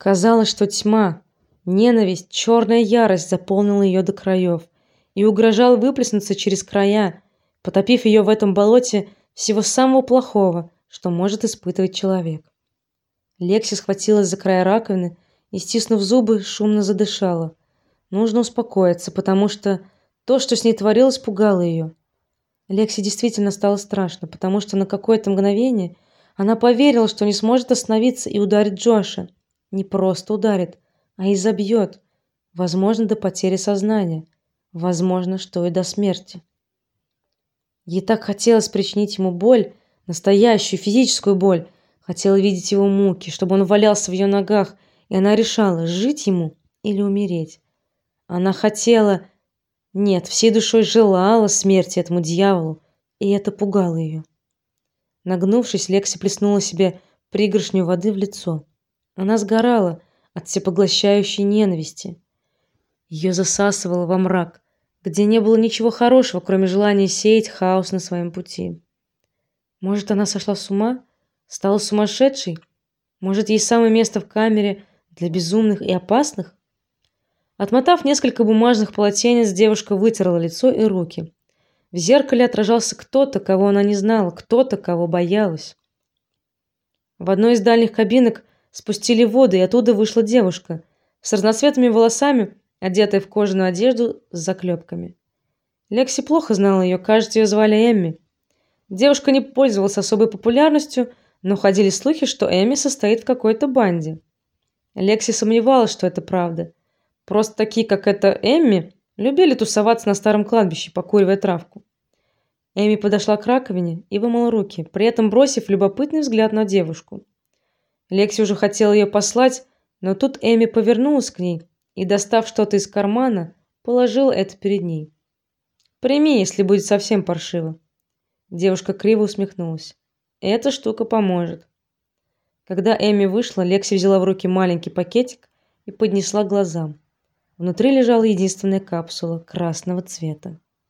Казалось, что тьма, ненависть, черная ярость заполнила ее до краев и угрожал выплеснуться через края, потопив ее в этом болоте всего самого плохого, что может испытывать человек. Лекси схватилась за край раковины и, стиснув зубы, шумно задышала. Нужно успокоиться, потому что то, что с ней творилось, пугало ее. Лекси действительно стало страшно, потому что на какое-то мгновение она поверила, что не сможет остановиться и ударит Джоша. Не просто ударит, а изобьет, возможно, до потери сознания, возможно, что и до смерти. Ей так хотелось причинить ему боль, настоящую физическую боль, хотела видеть его муки, чтобы он валялся в ее ногах, и она решала, жить ему или умереть. Она хотела, нет, всей душой желала смерти этому дьяволу, и это пугало ее. Нагнувшись, Лекси плеснула себе пригоршню воды в лицо. Она сгорала от всепоглощающей ненависти. Ее засасывало во мрак, где не было ничего хорошего, кроме желания сеять хаос на своем пути. Может, она сошла с ума, стала сумасшедшей? Может, ей самое место в камере для безумных и опасных? Отмотав несколько бумажных полотенец, девушка вытерла лицо и руки. В зеркале отражался кто-то, кого она не знала, кто-то, кого боялась. В одной из дальних кабинок спустили воду, и оттуда вышла девушка с разноцветными волосами, одетая в кожаную одежду с заклепками. Лекси плохо знала ее, кажется, ее звали Эмми. Девушка не пользовалась особой популярностью, но ходили слухи, что Эмми состоит в какой-то банде. Лекси сомневалась, что это правда. Просто такие, как эта Эмми, любили тусоваться на старом кладбище, покуривая травку. Эми подошла к раковине и вымыла руки, при этом бросив любопытный взгляд на девушку. Лекси уже хотела ее послать, но тут Эми повернулась к ней и, достав что-то из кармана, положила это перед ней. Прими, если будет совсем паршиво. Девушка криво усмехнулась. Эта штука поможет. Когда Эми вышла, Лекси взяла в руки маленький пакетик и поднесла к глазам. Внутри лежала единственная капсула красного цвета.